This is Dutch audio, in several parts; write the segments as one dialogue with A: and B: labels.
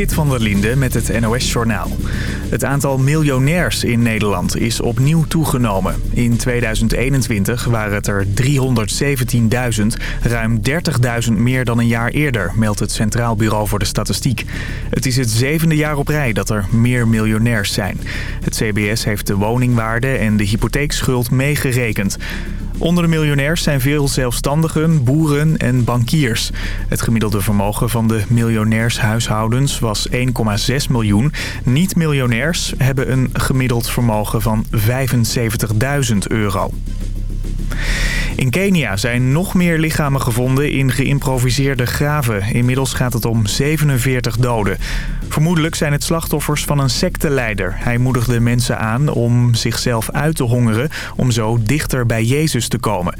A: Sit van der Linde met het NOS-journaal. Het aantal miljonairs in Nederland is opnieuw toegenomen. In 2021 waren het er 317.000, ruim 30.000 meer dan een jaar eerder, meldt het Centraal Bureau voor de Statistiek. Het is het zevende jaar op rij dat er meer miljonairs zijn. Het CBS heeft de woningwaarde en de hypotheekschuld meegerekend. Onder de miljonairs zijn veel zelfstandigen, boeren en bankiers. Het gemiddelde vermogen van de miljonairshuishoudens was 1,6 miljoen. Niet-miljonairs hebben een gemiddeld vermogen van 75.000 euro. In Kenia zijn nog meer lichamen gevonden in geïmproviseerde graven. Inmiddels gaat het om 47 doden. Vermoedelijk zijn het slachtoffers van een secteleider. Hij moedigde mensen aan om zichzelf uit te hongeren... om zo dichter bij Jezus te komen.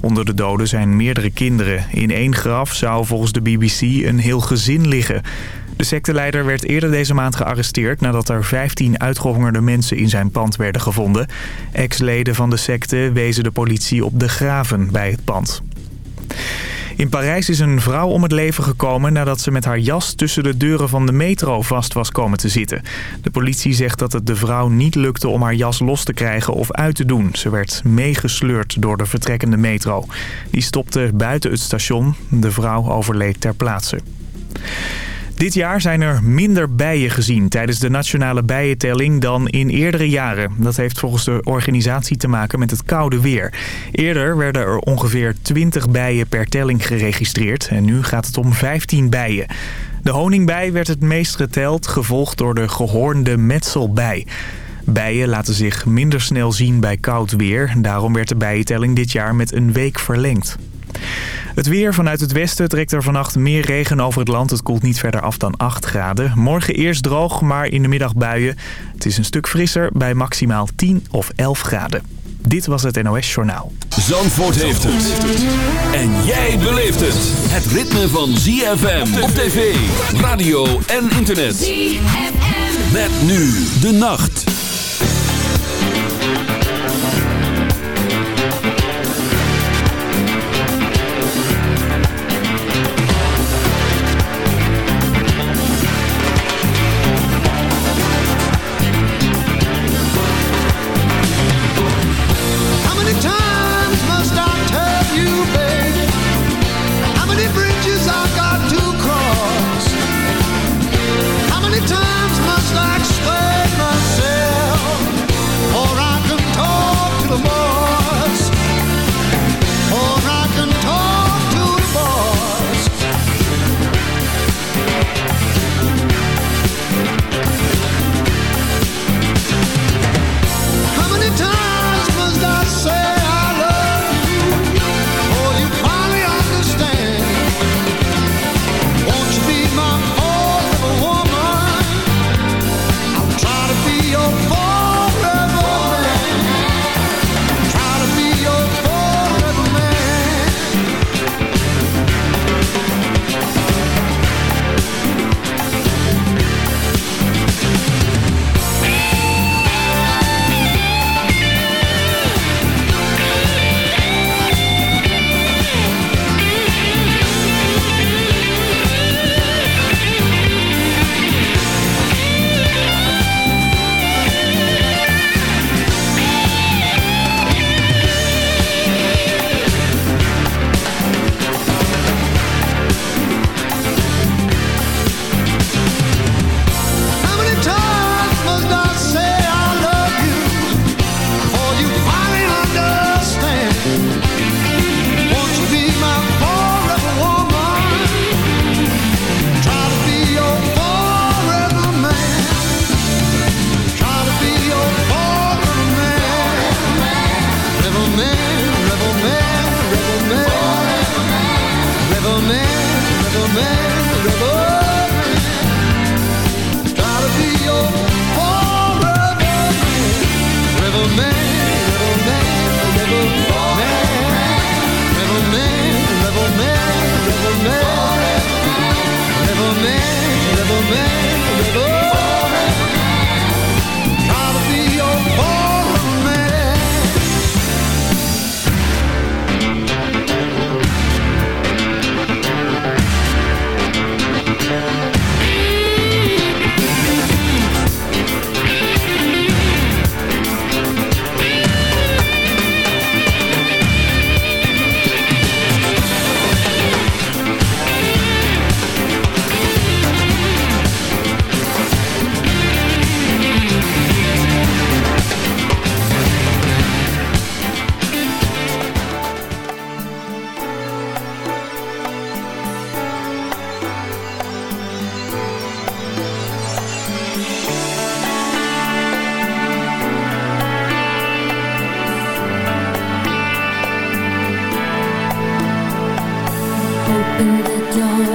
A: Onder de doden zijn meerdere kinderen. In één graf zou volgens de BBC een heel gezin liggen. De secteleider werd eerder deze maand gearresteerd... nadat er 15 uitgehongerde mensen in zijn pand werden gevonden. Ex-leden van de secte wezen de politie op de graven bij het pand. In Parijs is een vrouw om het leven gekomen nadat ze met haar jas tussen de deuren van de metro vast was komen te zitten. De politie zegt dat het de vrouw niet lukte om haar jas los te krijgen of uit te doen. Ze werd meegesleurd door de vertrekkende metro. Die stopte buiten het station. De vrouw overleed ter plaatse. Dit jaar zijn er minder bijen gezien tijdens de nationale bijentelling dan in eerdere jaren. Dat heeft volgens de organisatie te maken met het koude weer. Eerder werden er ongeveer 20 bijen per telling geregistreerd en nu gaat het om 15 bijen. De honingbij werd het meest geteld, gevolgd door de gehoornde metselbij. Bijen laten zich minder snel zien bij koud weer. Daarom werd de bijentelling dit jaar met een week verlengd. Het weer vanuit het westen trekt er vannacht meer regen over het land. Het koelt niet verder af dan 8 graden. Morgen eerst droog, maar in de middag buien. Het is een stuk frisser bij maximaal 10 of 11 graden. Dit was het NOS Journaal.
B: Zandvoort heeft het. En jij beleeft het. Het ritme van ZFM op tv, radio en internet. ZFM. Met nu de nacht.
C: don't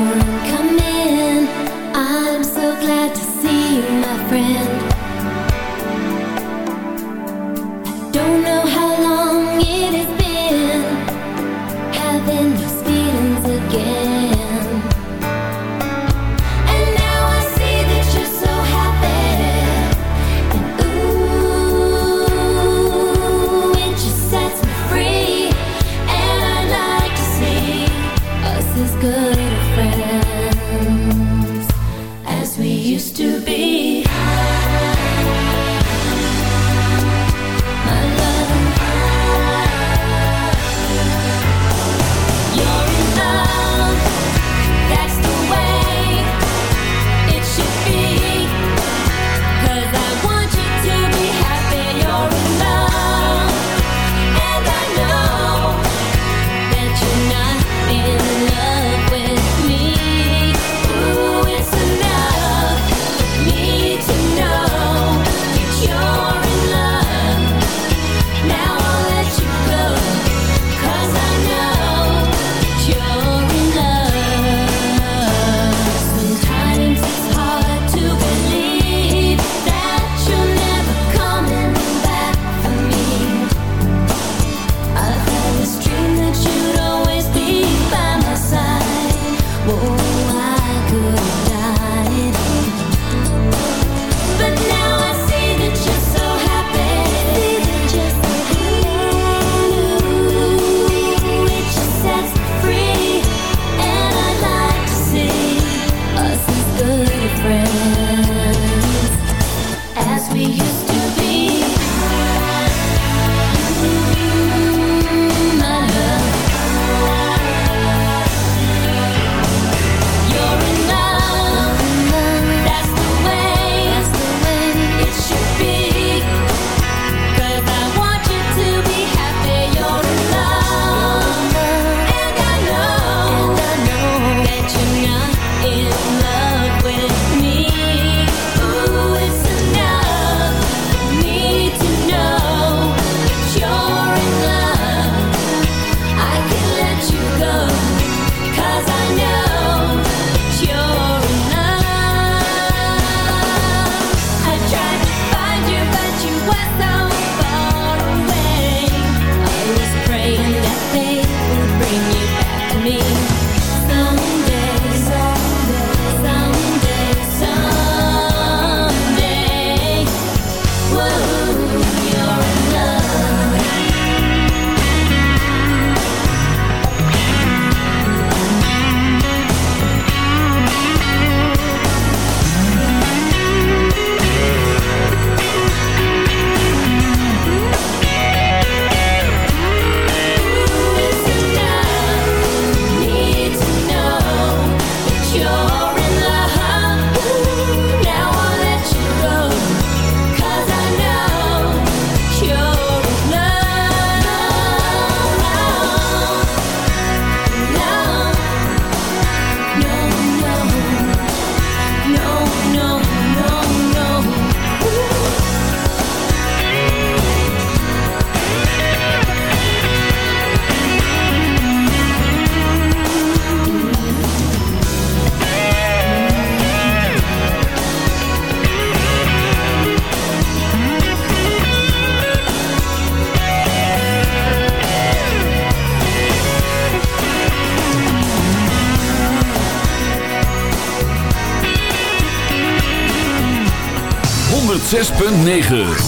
C: 106.9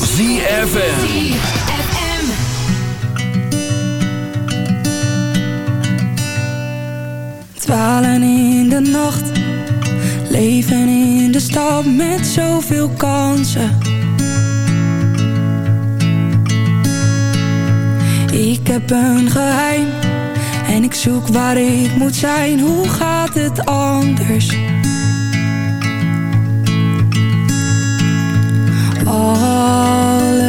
B: ZFN
C: Dwalen in de nacht. Leven in de stad met zoveel kansen. Ik heb een geheim En ik zoek waar ik moet zijn. Hoe gaat het anders? all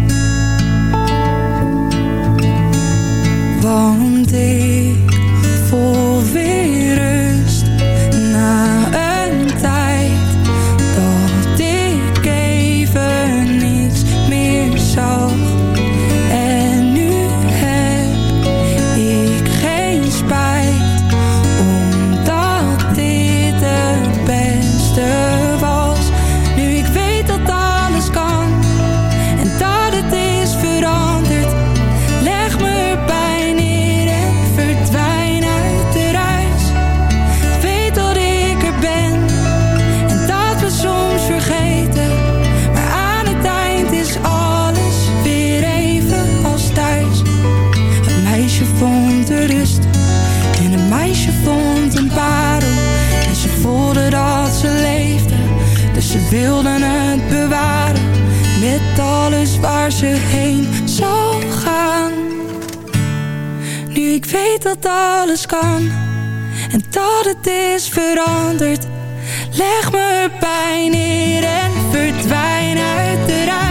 C: warm day alles kan en dat het is veranderd. Leg me pijn neer en verdwijn uit de
D: ruimte.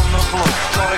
E: On the floor.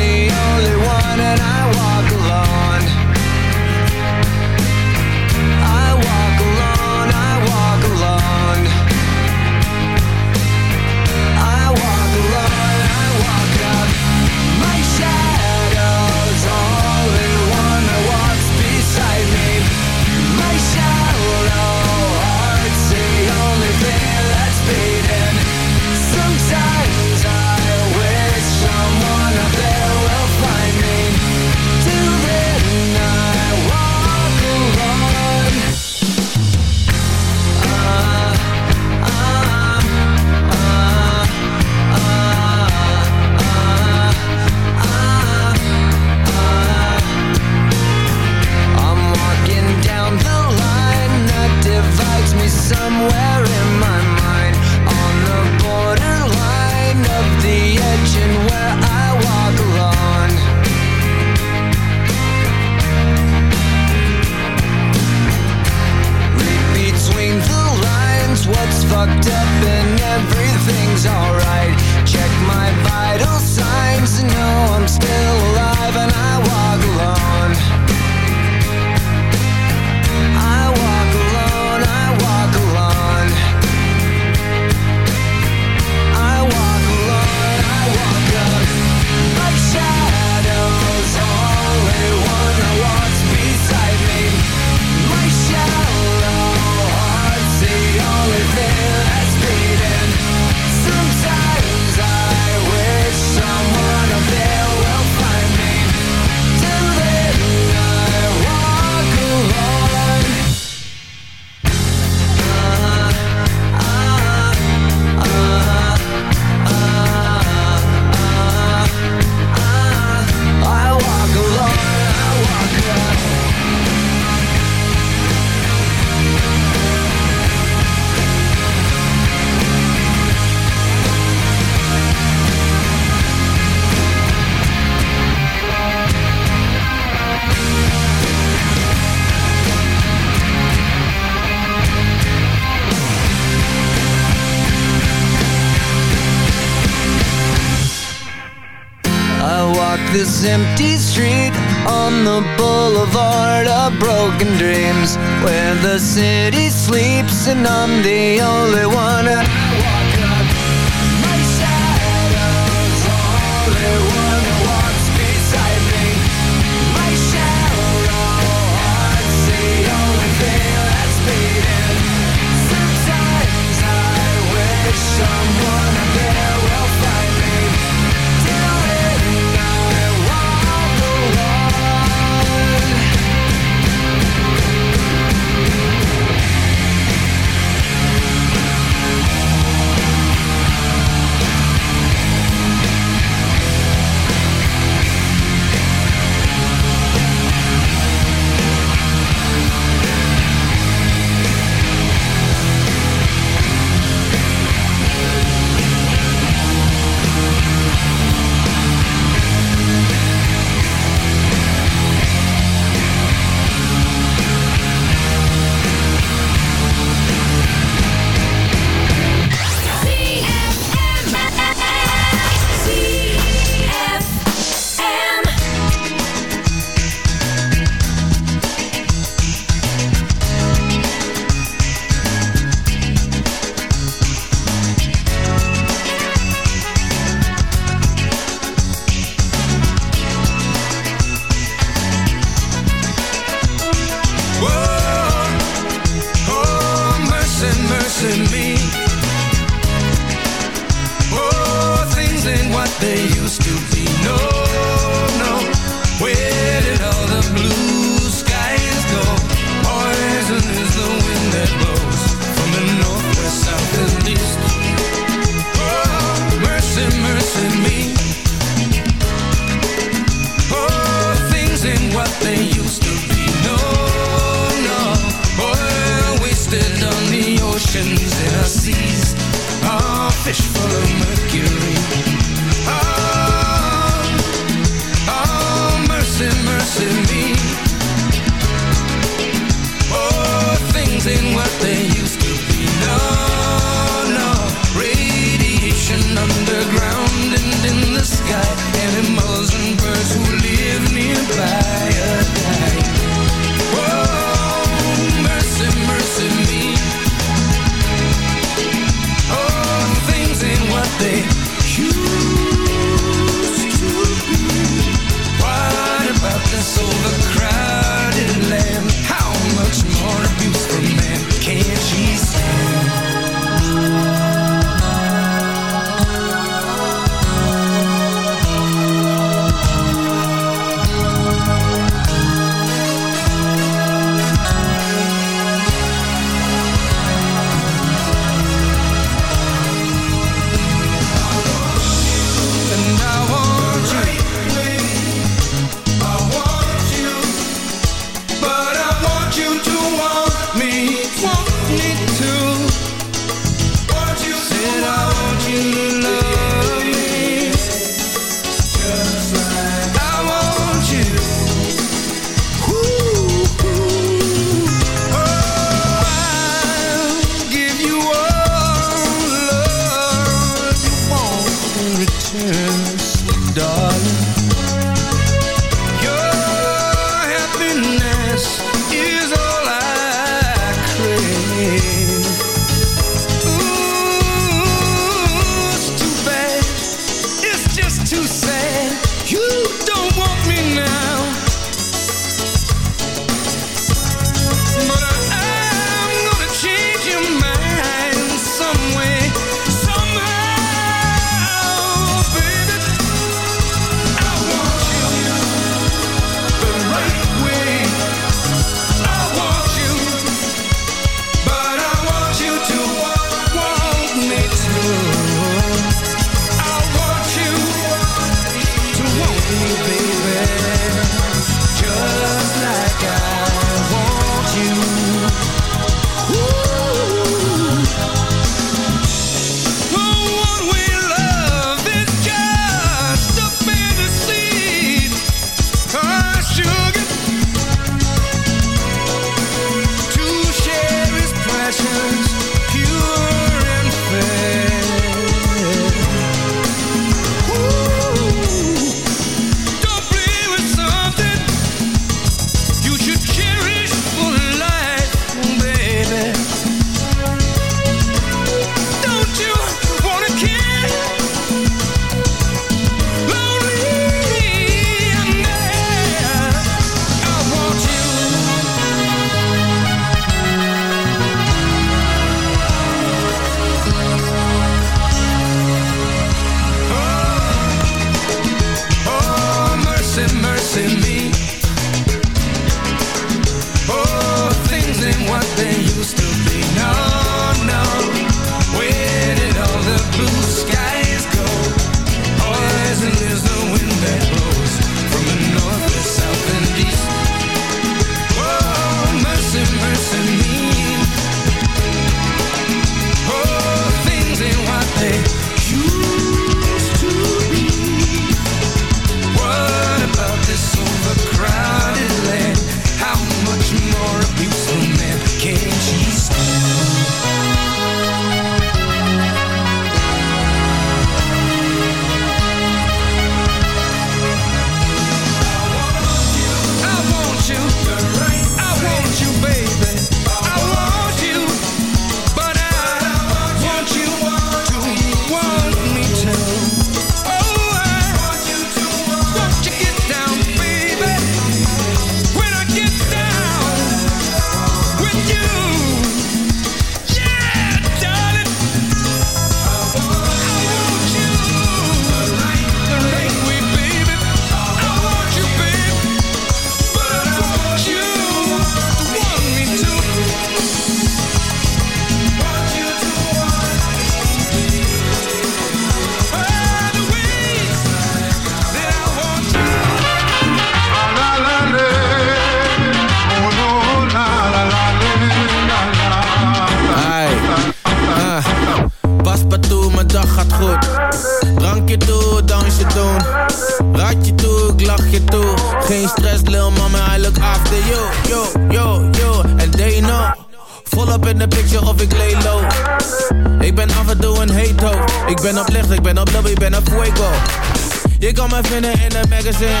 F: magazine.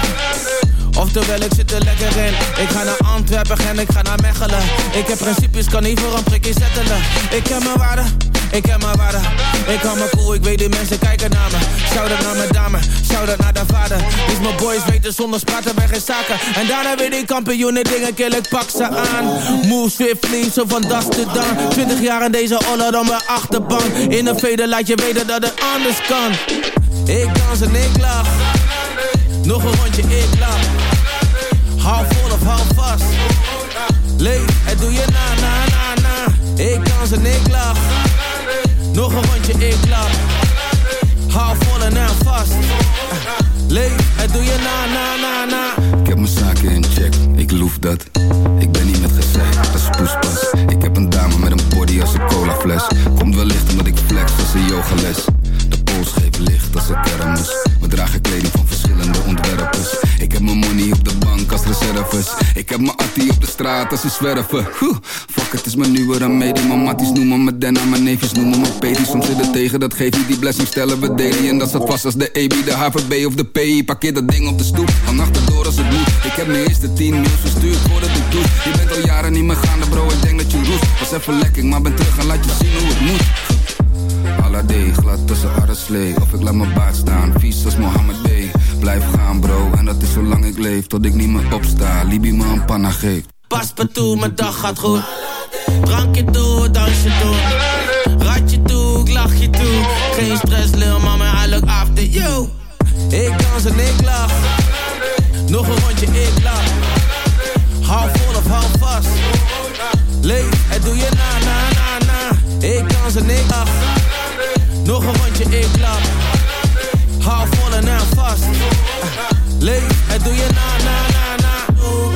F: Oftewel, ik zit er lekker in. Ik ga naar Antwerpen en ik ga naar Mechelen. Ik heb principes, kan niet voor een prikje zettelen. Ik heb mijn waarde, ik heb mijn waarde. Ik hou me cool, ik weet die mensen kijken naar me. Shout-out naar mijn dame, shout-out naar de vader. Dus mijn boys weten zonder spraten bij geen zaken. En daarna weer die kampioenen dingen kill, ik pak ze aan. Move swiftly, zo van das te dan. 20 jaar in deze oller dan mijn achterbank. In een veder laat je weten dat het anders kan. Ik dans en ik lach. Nog een rondje, ik lach. Hou vol of hou vast. Leef, het doe je na, na, na, na. Ik dans en ik lach. Nog een rondje, ik lach. Hou vol en aan vast. Leef, het doe je na, na, na, na.
G: Ik heb mijn zaken in check, ik loef dat. Ik ben niet met gezeik, dat is poespas. Ik heb een dame met een body als een colafles. Komt wellicht omdat ik flex als een yogales. Als ze zwerven. Fuck, het is mijn nieuwe remedie. Mijn matties noemen me Denna, mijn neefjes noemen me Pedi. Soms zit het tegen, dat geeft niet die blessing stellen we daily. En dat staat vast als de AB, de HVB of de PI. Parkeer dat ding op de stoep, van achterdoor als het moet. Ik heb mijn eerste tien mails verstuurd voordat ik doe. Je bent al jaren niet meer gaande bro, ik denk dat je roest. Was even lekker, maar ben terug en laat je zien hoe het moet. Alade, glad tussen arreslee Of ik laat mijn baard staan, vies als Mohammed B Blijf gaan bro, en dat is zolang ik leef Tot ik niet meer opsta, Libi me een panna geeft
F: Pas me toe, mijn dag gaat goed. Drankje toe, dansje toe? Ratje toe, ik lach je toe. Geen stress, lil mama, I look after you. Ik dans en ik lach. Nog een rondje, ik lach. Hou vol of hou vast. Leef, het doe je na, na, na, na. Ik dans en ik lach. Nog een rondje, ik lach. Hou vol en vast. Leef, het doe je na, na,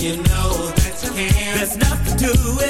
H: you
I: know that you can. There's nothing
B: to it.